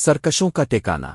سرکشوں کا ٹیکانا